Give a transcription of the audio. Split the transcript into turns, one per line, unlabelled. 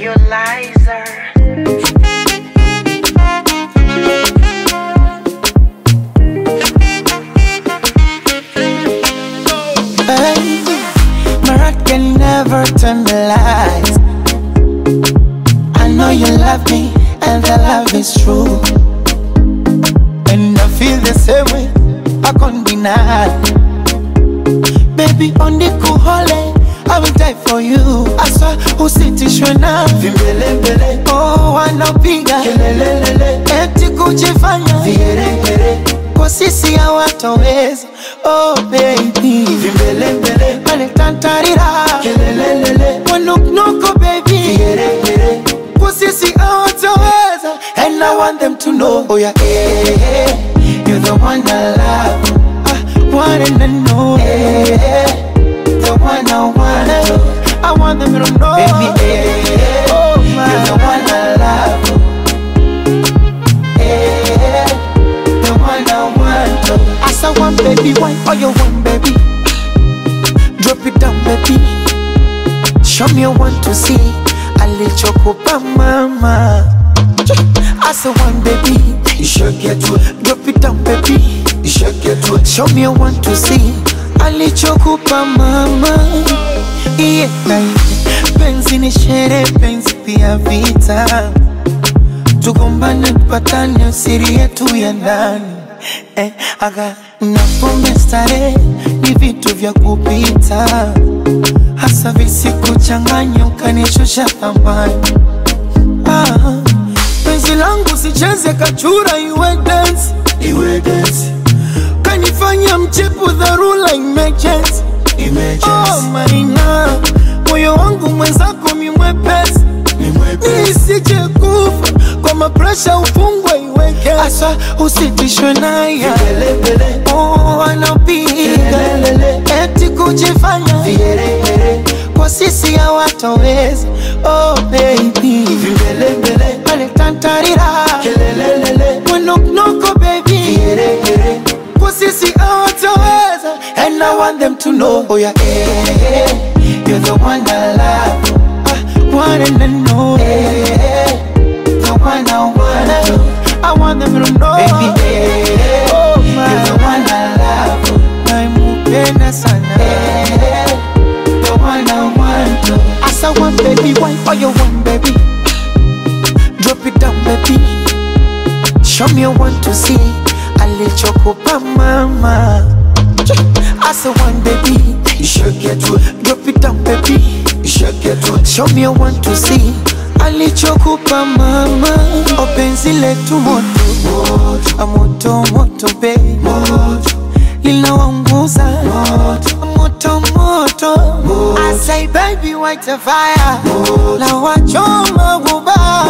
you liar. never tell me lies. I know you love me, and the love is true. And I feel the same way, I can't deny. Baby, on the cool holiday. Usitishwe na vimbelembele. Oh, wanapiga kelelelele, eti kujifanya vigeregere kwa sisi hawatoweza. Oh baby, vimbelembele, waletantarira kelelelele, wanuknuko baby, vigeregere kwa sisi hawatoweza. And I want them to know, oh yeah, eh, eh, you're the one I love. I want them to know, eh, eh, baby. Show me you want to see. Alichokupa mama. I one baby. You to it. Drop it down, baby. You to it. Show me you want to see. Alichokupa mama. Yeah, penzi ni shere, penzi pia vita tugombane tupatane, siri yetu ya ndani eh, aga na pombe ni vitu vya kupita, hasa visikuchanganya ukanishusha thamani. Ah, penzi langu sicheze kachura, iwe dance, iwe dance, kanifanya mchepu dharura, emergency, emergency. Oh, maina moyo wangu mwenzako mimwepesi nisije kufa kwa mapresha ufungwe iweke. Asa usitishwe naye kujifanya kwa sisi hawatoweza oh, baby. Vimbelembele pale tantarira. Kelelelele. Mwenoknoko baby. Kwa sisi hawatoweza and I want them to know oh yeah, hey, hey, you're the one I love. I want them to know hey, the one I want to I want them to know. Baby hey, hey, oh my. You're the one I love. Naimupenda sana. eh, all you want baby? Drop it down baby. Show me you want to see. Alichokupa mama as I one, baby. To it. Drop it down baby. To it. Show me you want to see alichokupa mama openzi letu moto moto moto baby. Moto moto baby waite fire, na wachoma guba